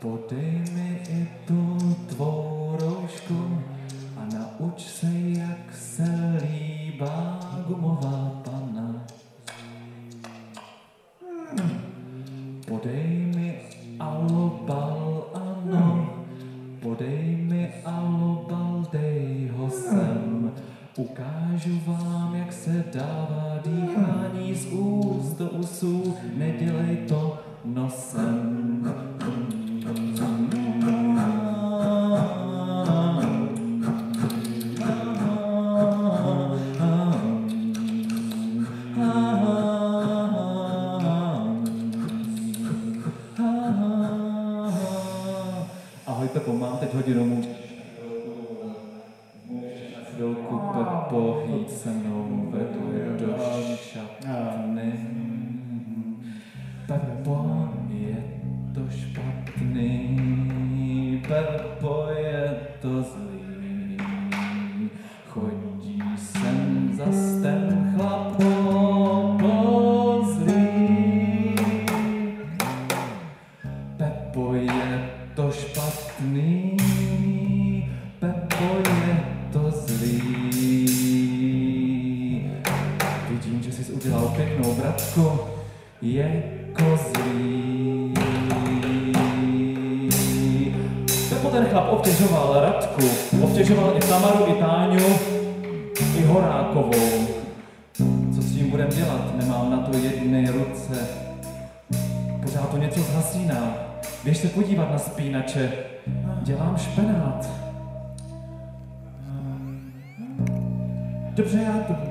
Podej mi i tu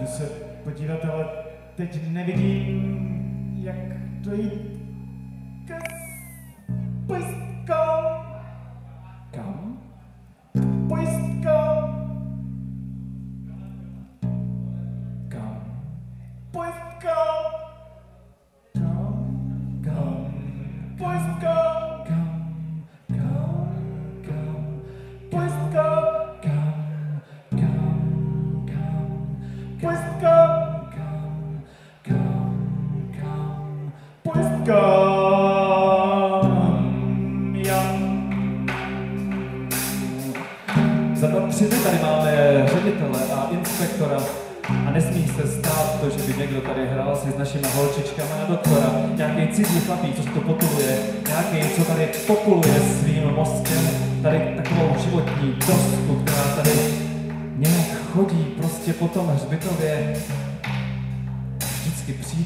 se podívat, ale teď nevidím, jak to jít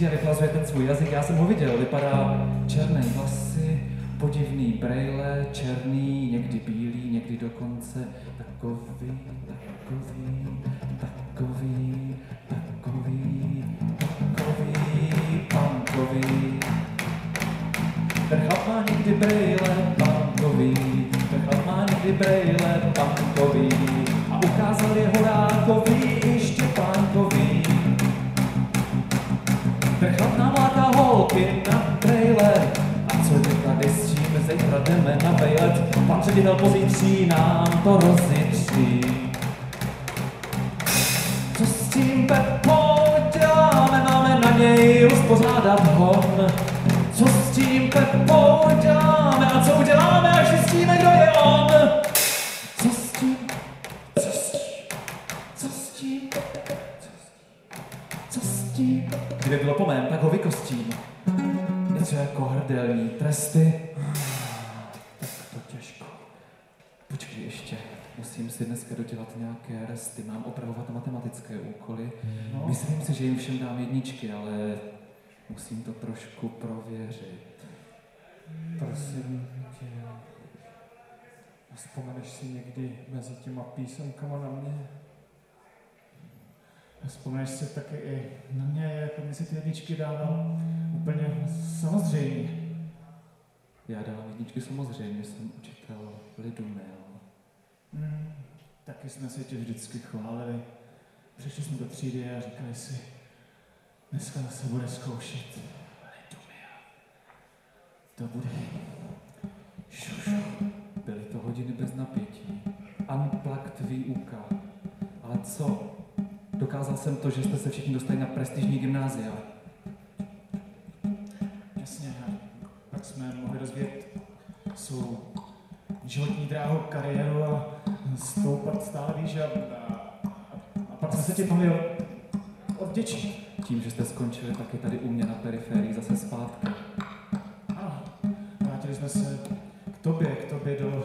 určitě reflazuje ten svůj jazyk. Já jsem ho viděl, vypadá černé vlasy, podivný brejle, černý, někdy bílý, někdy dokonce takový, takový. Prchotná mladá holky na trailer, A co je tady s čím, zejtra jdeme na vejlet. Pan ředitel pozítří nám to rozjitří. Co s tím Pepo děláme, máme na něj rozpořádat hon. Co s tím Pepo děláme a co uděláme, až zjistíme, kdo je on. smrtelní tresty. Ah, tak to těžko. Počkej ještě. Musím si dneska dodělat nějaké resty. Mám opravovat matematické úkoly. No. Myslím si, že jim všem dám jedničky, ale musím to trošku prověřit. Prosím tě. Vzpomeneš si někdy mezi těma písemkama na mě? Vzpomeneš si taky i na mě, jako mě si ty jedničky dával úplně samozřejmě. Já dávám jedničky samozřejmě, jsem učitel lidu, ne? Mm, taky jsme si tě vždycky chválili. Přišli jsme do třídy a říkali si, dneska se bude zkoušet lidumia. To bude šušu. Byly to hodiny bez napětí. Unplugged výuka. Ale co? Dokázal jsem to, že jste se všichni dostali na prestižní gymnázia. Jasně, a pak jsme mohli rozvíjet svou životní dráhu, kariéru a stoupat stále výš a, a, a pak jsme se ti mohli odděčit. Tím, že jste skončili taky tady u mě na periferii zase zpátky. Ano, vrátili jsme se k tobě, k tobě do,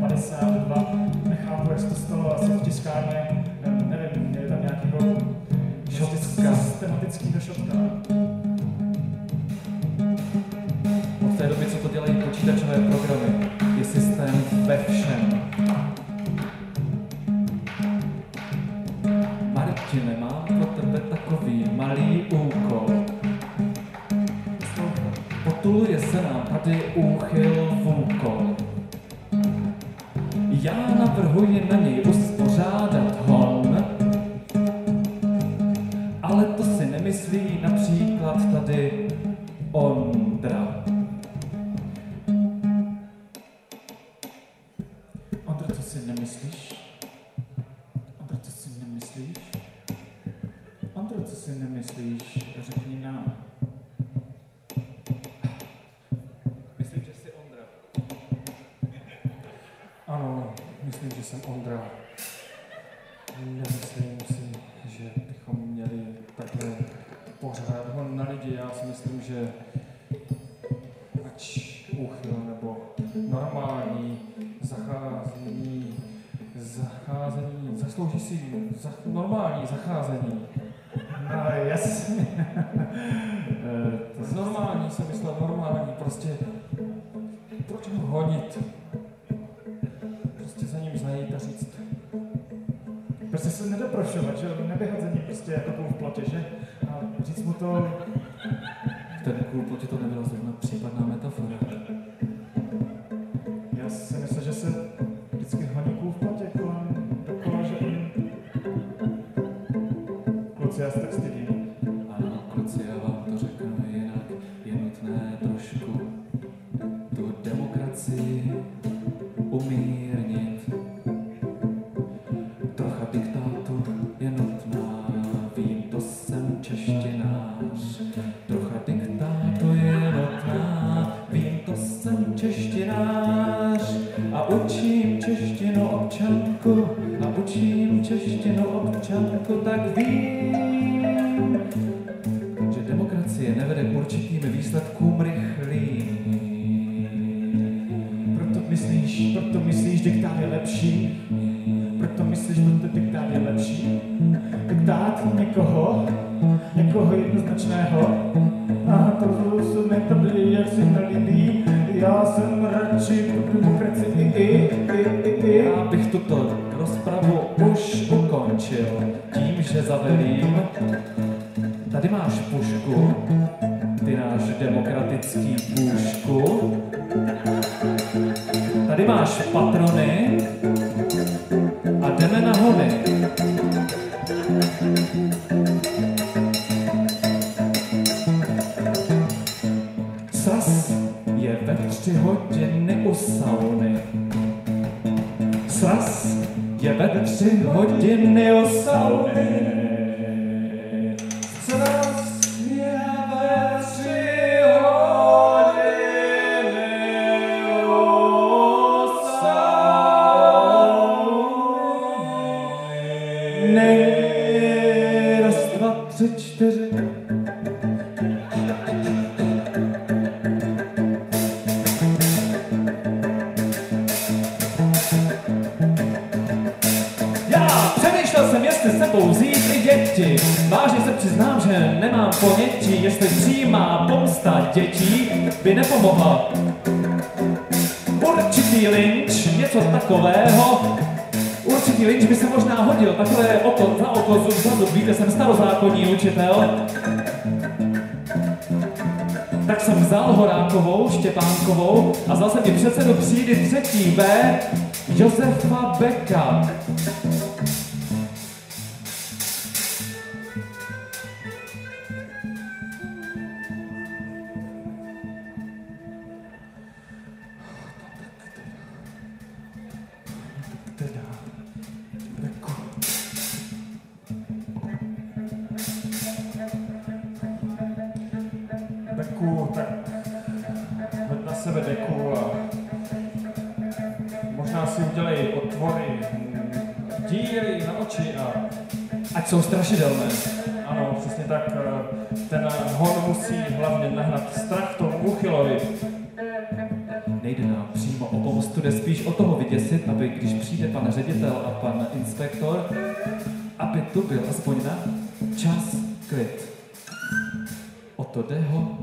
52. Nechápu, jak se to stalo asi v tiskárně. Nevím, je tam nějakého Šotka. systematického šotka. Od té doby, co to dělají počítačové programy, zaslouží si zach, normální zacházení. No, jasně. Eh, To je normální, jsem myslel normální, prostě proč ho honit? Prostě za ním zajít a říct, Prostě se nedoprošovat, že jo? Neběhat za ním prostě jako v plotě, že? A říct mu to, učím češtinu občanku, tak vím, že demokracie nevede k určitým výsledkům rychlým. Tím, že čtyři. Já přemýšlel jsem, jestli sebou vzít i děti. Vážně se přiznám, že nemám ponětí, jestli přímá pomsta dětí by nepomohla. Určitý lynč, něco takového. Určitý lynč by se možná hodil, takové oko za oko, zub za zub, víte, jsem starozákonní učitel. Tak jsem vzal Horákovou, Štěpánkovou a vzal jsem předsedu třídy třetí B, Josefa Beka. Beku, tak hoď na sebe deku a možná si udělej otvory, díry na oči a Ať jsou strašidelné. ano, přesně tak, eh, ten hon musí hlavně nahnat strach tomu uchylovi. Nejde nám přímo o pomstu, jde spíš o toho vyděsit, aby když přijde pan ředitel a pan inspektor, aby tu byl aspoň na čas klid. O to jde ho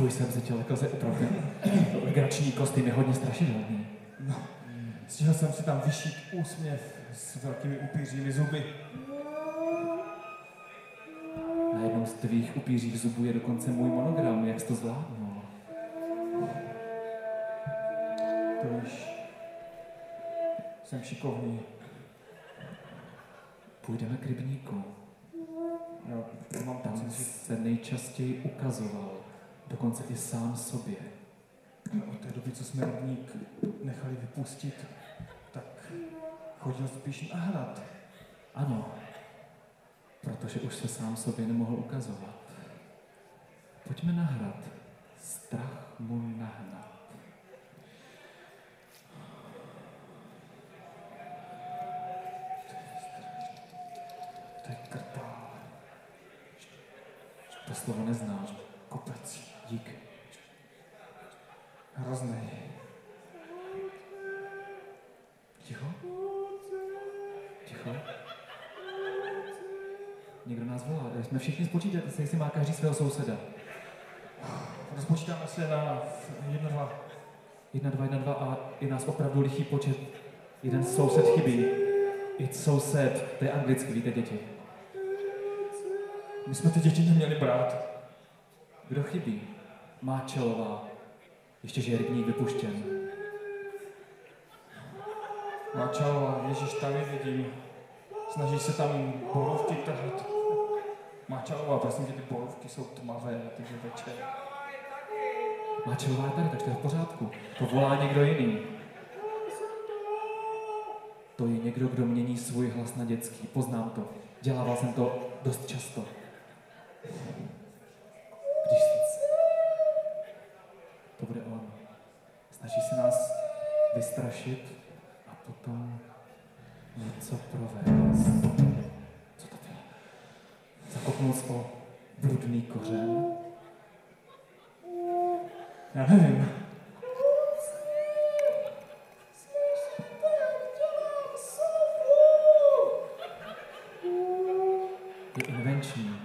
fuj, jsem se těle koze opravdu. Legrační kostým je hodně strašidelný. Stihl jsem si tam vyšít úsměv s velkými upířími zuby. Na jednom z tvých upířích zubů je dokonce můj monogram, jak jsi to zvládnul. To víš, jsem šikovný. Půjdeme k rybníku. Já mám Tam pocit, že se nejčastěji ukazoval, dokonce i sám sobě. od té doby, co jsme rybník nechali vypustit, tak chodil spíš na hrad. Ano, protože už se sám sobě nemohl ukazovat. Pojďme na hrad. Strach mu nahnat. To je krtá. To slovo neznám. Kopec. Dík. Hrozný. Ticho? Ticho? Někdo nás volá. Jsme všichni spočítat, jestli má každý svého souseda. Rozpočítáme se na jedno, dva. Jedna, dva, jedna, dva a je nás opravdu lichý počet. Jeden soused chybí. It's soused, to je anglicky, víte děti. My jsme ty děti neměli brát. Kdo chybí? Máčelová. Ještě, že je rybník vypuštěn. Máčalová, Ježíš tam je vidím. Snaží se tam borovky trhat. Máčalová, prosím tě, ty borovky jsou tmavé, takže večer. Máčelová je tady, takže to je v pořádku. To volá někdo jiný. To je někdo, kdo mění svůj hlas na dětský. Poznám to. Dělával jsem to dost často. Snaží se nás vystrašit a potom něco provést. Co to bylo? Zakopnul o bludný kořen. Já nevím. je invenční.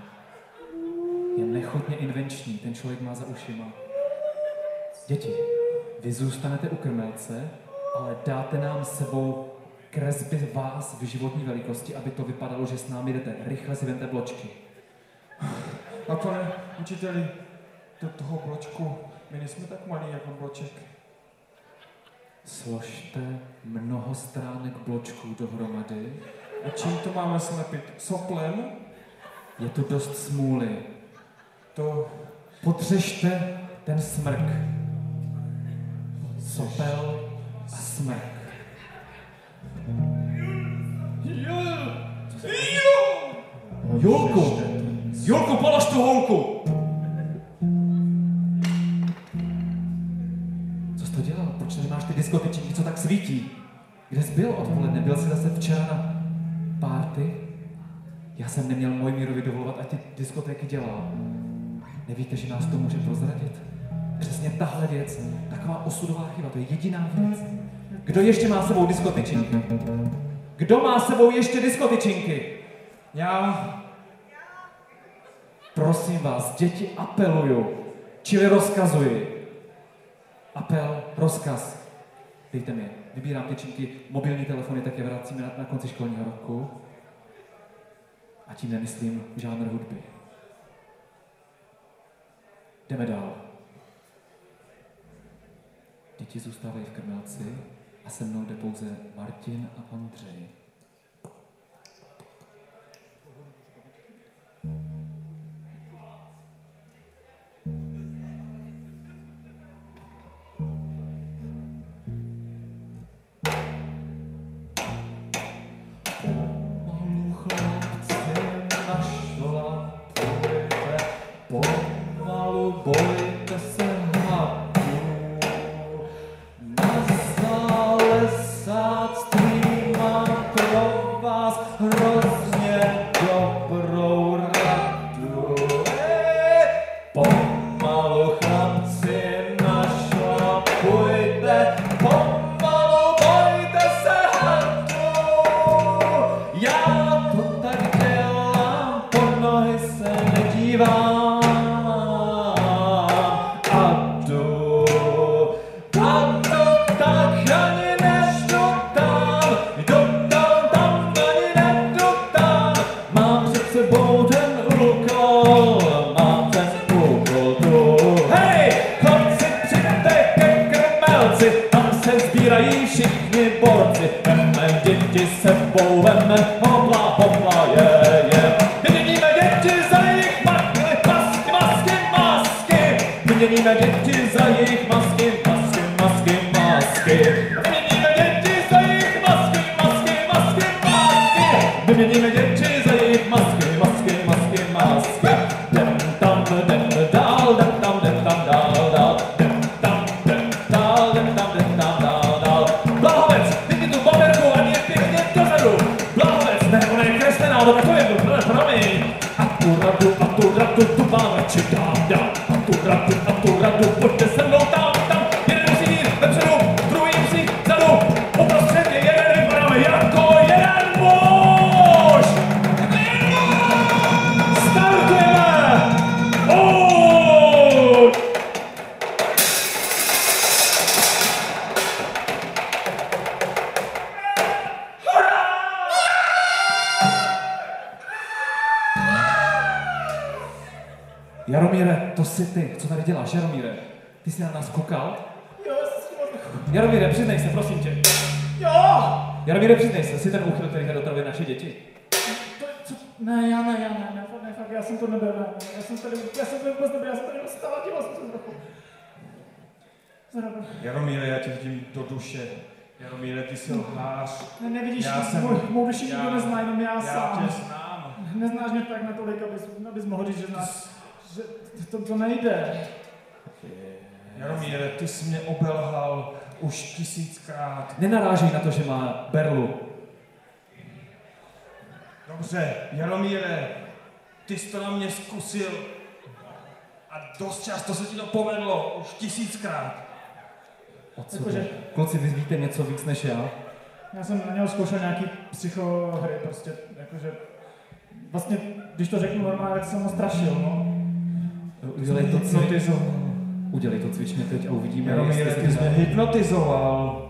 Je nechutně invenční, ten člověk má za ušima. Děti, vy zůstanete u krmelce, ale dáte nám sebou kresby vás v životní velikosti, aby to vypadalo, že s námi jdete. Rychle si vemte bločky. A pane učiteli, do toho bločku, my nejsme tak malí jako bloček. Složte mnoho stránek bločků dohromady. A čím to máme slepit? Soplem? Je tu dost smůly. To Potřežte ten smrk. Sopel a smrk. Julku! Julku, polož tu holku! Co jsi to dělal? Proč máš ty diskotyčky, co tak svítí? Kde jsi byl odpoledne? Byl jsi zase včera na párty? Já jsem neměl Mojmírovi dovolovat, ať ty diskotéky dělá. Nevíte, že nás to může prozradit? Přesně tahle věc, taková osudová chyba, to je jediná věc. Kdo ještě má sebou diskotyčinky? Kdo má sebou ještě diskotyčinky? Já, Prosím vás, děti, apeluju, čili rozkazuji. Apel, rozkaz. Dejte mi, vybírám tyčinky, mobilní telefony, tak je vracíme na, na konci školního roku. A tím nemyslím žádné hudby. Jdeme dál. Děti zůstávají v krmelci a se mnou jde pouze Martin a Ondřej. dziewczęty za ich matkę, paskiem, maskiem, maskiem. Wymienimy dziewczęty za ich maskiem, maskiem, maskiem, maskiem. Wymienimy dziewczęty za ich maskiem, prosím tě. Jo! Jaromíre, přiznej se, jsi ten úchyl, který tady otravuje naše děti. To, co? Ne, já ne, já ne, ne, fakt, ne, fakt, já jsem to nebyl, ne, ne, já jsem tady, já jsem tady vůbec nebyl, já jsem tady dostala, díval jsem se trochu. Zahrabl. Jaromíre, já tě vidím do duše. Jaromíre, ty jsi lhář. Ne, nevidíš, Já já jsem- můj, mou duši já- nikdo nezná, jenom já, Já sám. tě znám. Neznáš mě tak natolik, abys, abys mohl říct, že znáš, že to, to nejde. Jaromíre, ty jsi mě obelhal už tisíckrát. Nenarážej na to, že má berlu. Dobře, Jaromíre, ty jsi to na mě zkusil. A dost často se ti to povedlo, už tisíckrát. O co Jakože-? Kluci, vy víte něco víc než já? Já jsem na něho zkoušel nějaký psychohry, prostě, jakože, vlastně, když to řeknu normálně, tak jsem ho strašil, no. Udělej to, hypnotizoval. Udělej to cvičně teď a uvidíme, Jaromíre, jestli ty se jsi mě hypnotizoval.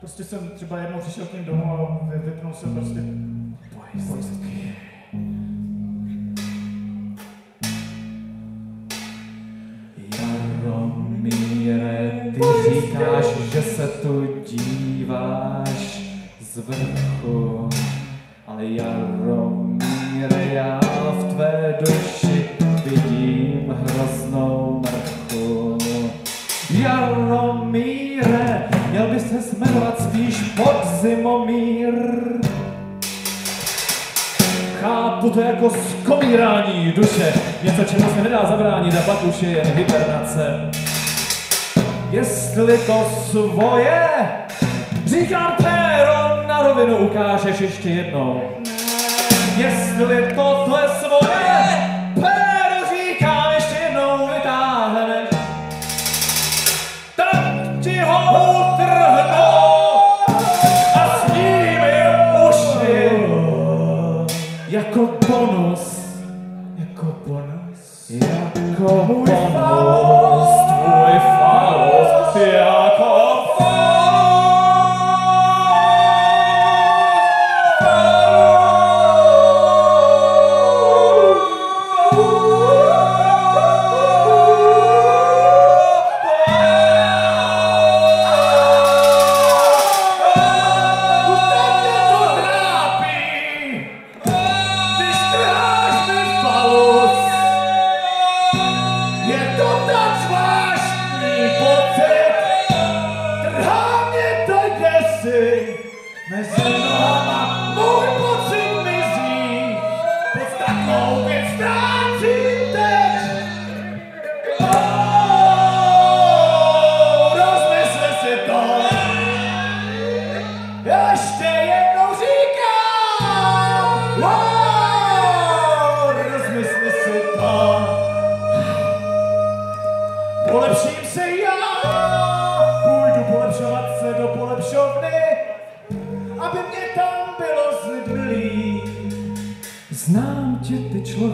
Prostě jsem třeba jednou přišel k ním domů a vy- vypnul jsem prostě Pojistky. Jaromíre, ty říkáš, že se tu díváš z vrchu, ale Jaromíre, já v tvé duši hroznou mrchu. Jaromíre, měl by se jmenovat spíš Podzimomír. Chápu to jako skomírání duše, něco, čemu se nedá zabránit a pak už je jen hibernace. Jestli to svoje, říkám péro, na rovinu ukážeš ještě jednou. Jestli to tvoje svoje, ho utrhnu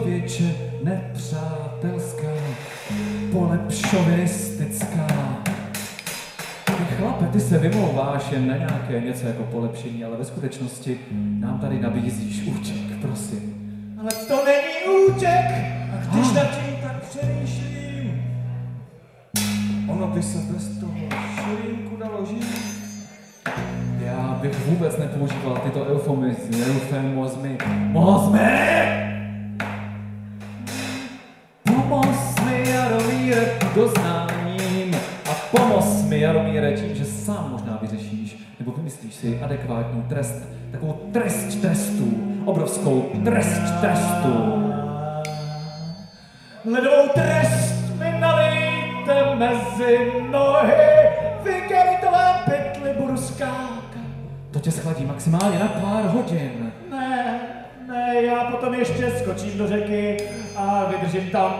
člověče, nepřátelská, polepšovinistická. Ty chlape, ty se vymlouváš jen na nějaké něco jako polepšení, ale ve skutečnosti nám tady nabízíš úček, prosím. Ale to není útěk. A když nad tím tak přemýšlím, ono by se bez toho širinku dalo žít. Já bych vůbec nepoužíval tyto eufemizmy, eufemozmy. Mozmy! Jaromíre, tím, že sám možná vyřešíš, nebo vymyslíš si adekvátní trest, takovou trest trestů, obrovskou trest trestů. Ledovou trest mi nalijte mezi nohy, v igelitovém pytli budu skákat. To tě schladí maximálně na pár hodin. Ne, ne, já potom ještě skočím do řeky a vydržím tam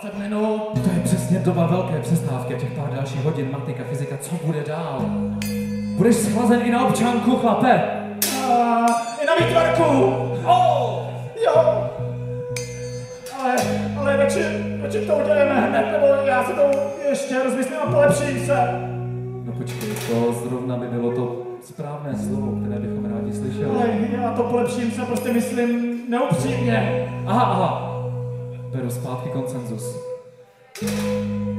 20 minut. To je přesně doba velké přestávky a těch pár dalších hodin matika, fyzika, co bude dál? Budeš schlazen i na občanku, chlape! A i na výtvarku. Oh! Jo. Ale, ale radši, radši to uděláme hned, nebo já se to ještě rozmyslím a polepším se. No počkej, to zrovna by bylo to správné slovo, které bychom rádi slyšeli. Ale já to polepším se prostě myslím neupřímně. Aha, aha. per spadki konsensus.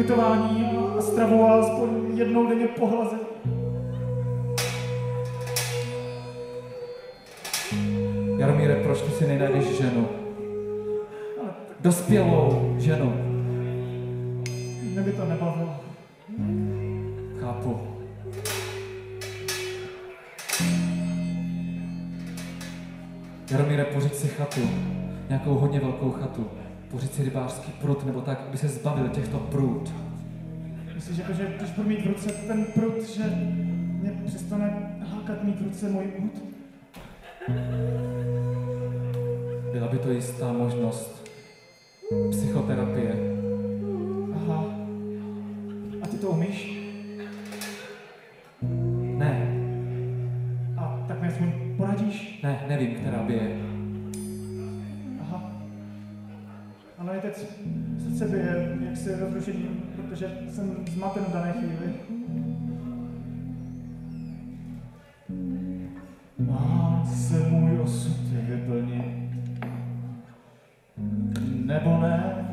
Ubytování a stravu a aspoň jednou denně pohlazení. Jaromíre, proč ty si nenajdeš ženu? Dospělou ženu. mě by to nebavilo. Chápu. Jaromíre, pořiď si chatu. Nějakou hodně velkou chatu. Pořiď si rybářský prut, nebo tak, aby se zbavil těchto prut. Myslíš, jako, že když budu mít v ruce ten prut, že mě přestane hákat mít v ruce můj úd? Byla by to jistá možnost. Psychoterapie. Aha. A ty to umíš? Teď srdce bije, jak se rozrušení, protože jsem zmaten v dané chvíli. Mám se můj osud vyplnit, nebo ne?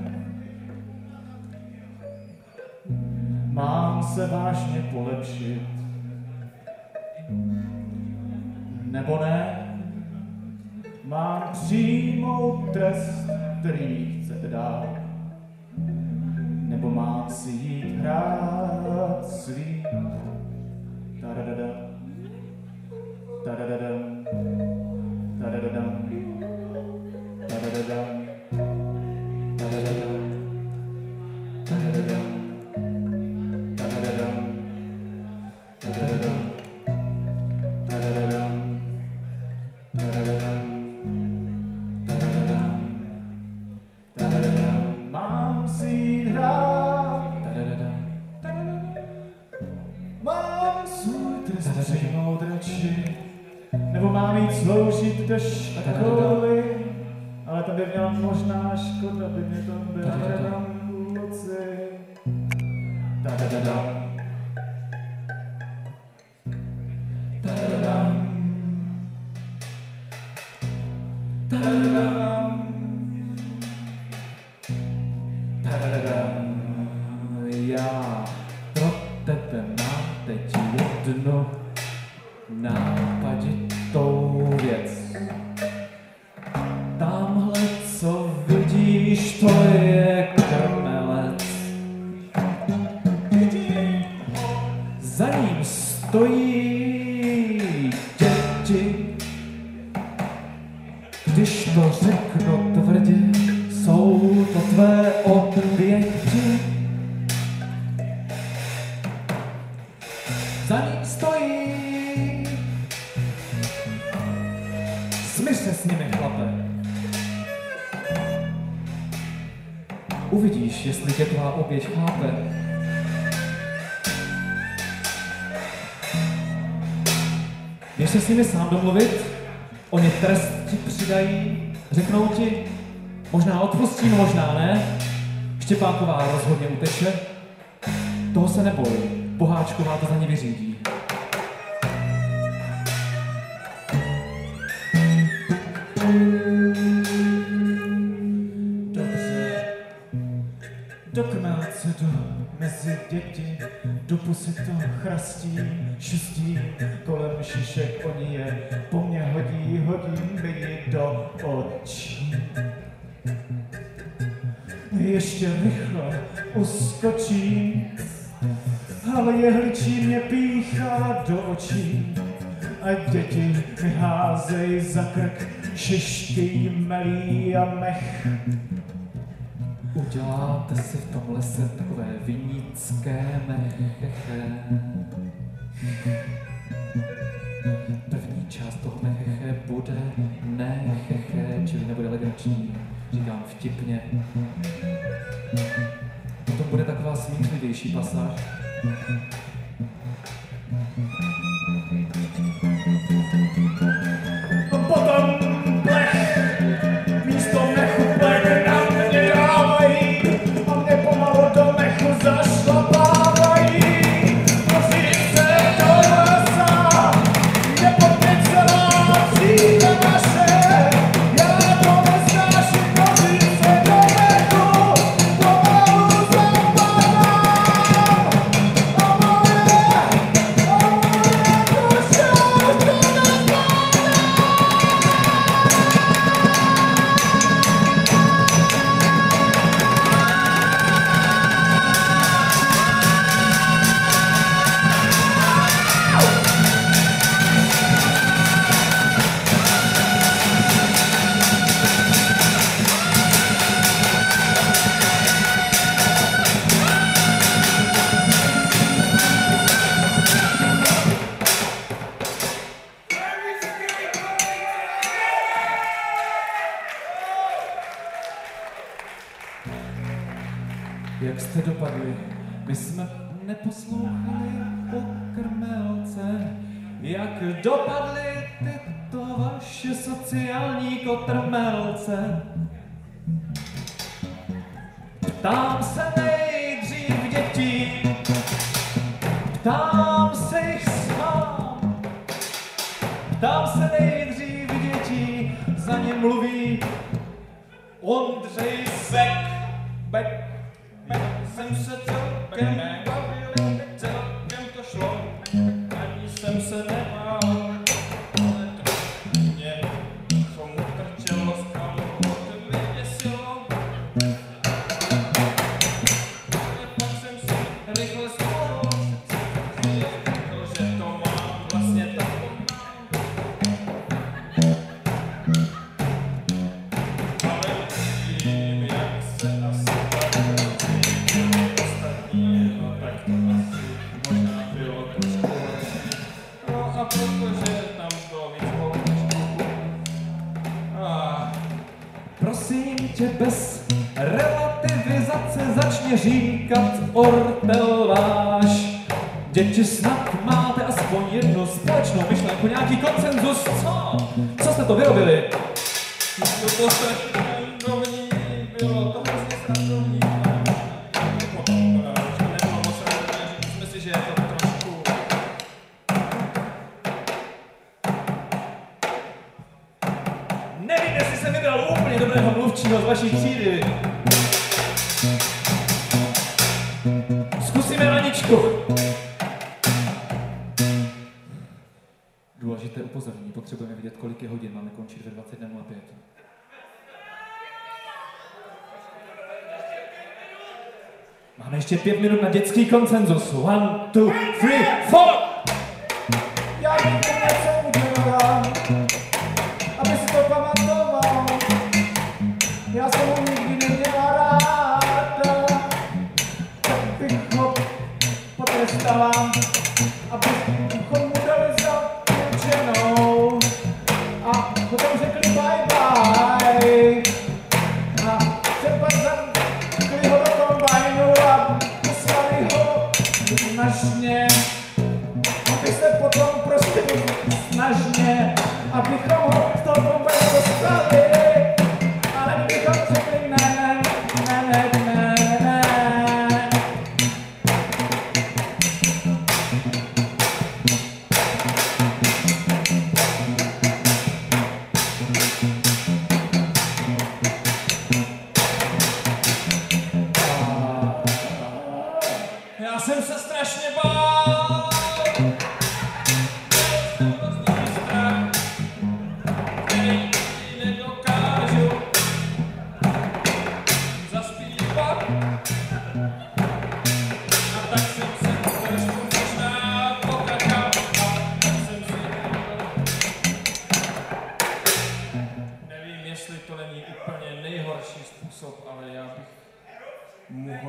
Mám se vážně polepšit, nebo ne? Mám přijmout trest, který chcete dát, nebo mám si jít hrát svý. لا لا لا, لا. Sám domluvit, oni trest ti přidají, řeknou ti, možná odpustím, možná ne. Štěpánková rozhodně uteče, toho se neboj, Boháčková to za ně vyřídí. Dobře, do kmelce, do mezi děti, do pusy to chrastí, šustí, kolem šišek oni je po mně hodí, hodím by ji do očí. Ještě rychle uskočí, ale jehličí mě píchá do očí. A děti mi házej za krk, šištějí melí a mech. Uděláte si v tom lese takové vinícké mecheche. První část toho mecheche bude necheche, čili nebude legrační, říkám vtipně. Potom bude taková smířlivější pasáž. Jak jste dopadli? My jsme neposlouchali o krmelce. Jak dopadli, tyto vaše sociální kotrmelce. Ptám se nejdřív dětí, ptám se jich sám, ptám se nejdřív dětí, za ně mluví Ondřej Sek. Protože tam bylo víc holčičků, a prosím tě bez relativizace začně říkat ortel váš. Děti snad máte aspoň jednu společnou myšlenku, nějaký konsenzus, co? Co jste to vyrobili? No to se na dětský konsenzus. One, two, three, four! Já bych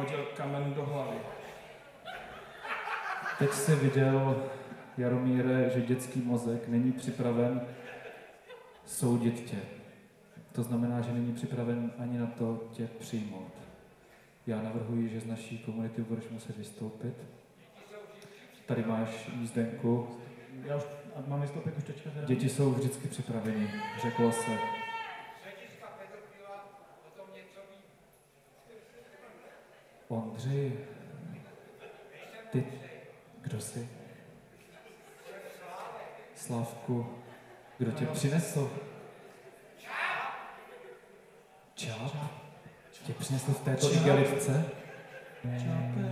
hodil kamen do hlavy. Teď jsi viděl, Jaromíre, že dětský mozek není připraven soudit tě. To znamená, že není připraven ani na to tě přijmout. Já navrhuji, že z naší komunity budeš muset vystoupit. Tady máš jízdenku. Já už, mám vystoupit už teďka? Děti jsou vždycky připraveni, řeklo se. Ondřej, ty, kdo jsi? Slavku, kdo tě přinesl? Čáp? Tě přinesl v této igelitce?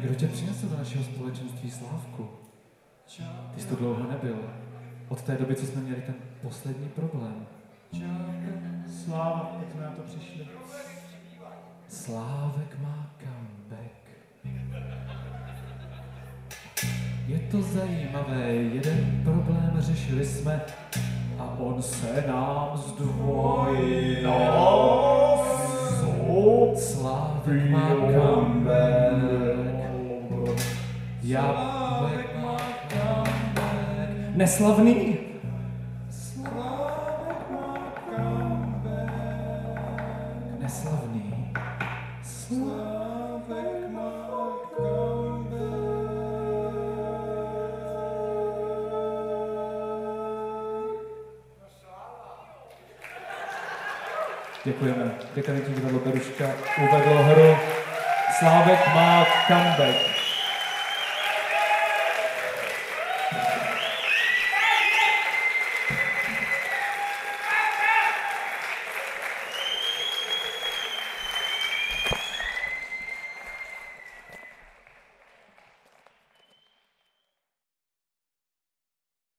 Kdo tě přinesl do našeho společenství Slávku? Ty jsi tu dlouho nebyl. Od té doby, co jsme měli ten poslední problém. Sláva, jak jsme na to přišli. Slávek má Je to zajímavé, jeden problém řešili jsme a on se nám zdvojil. Slávek má comeback. Jablek má comeback. Neslavný. Že divadlo Beruška uvedlo hru Slávek má comeback.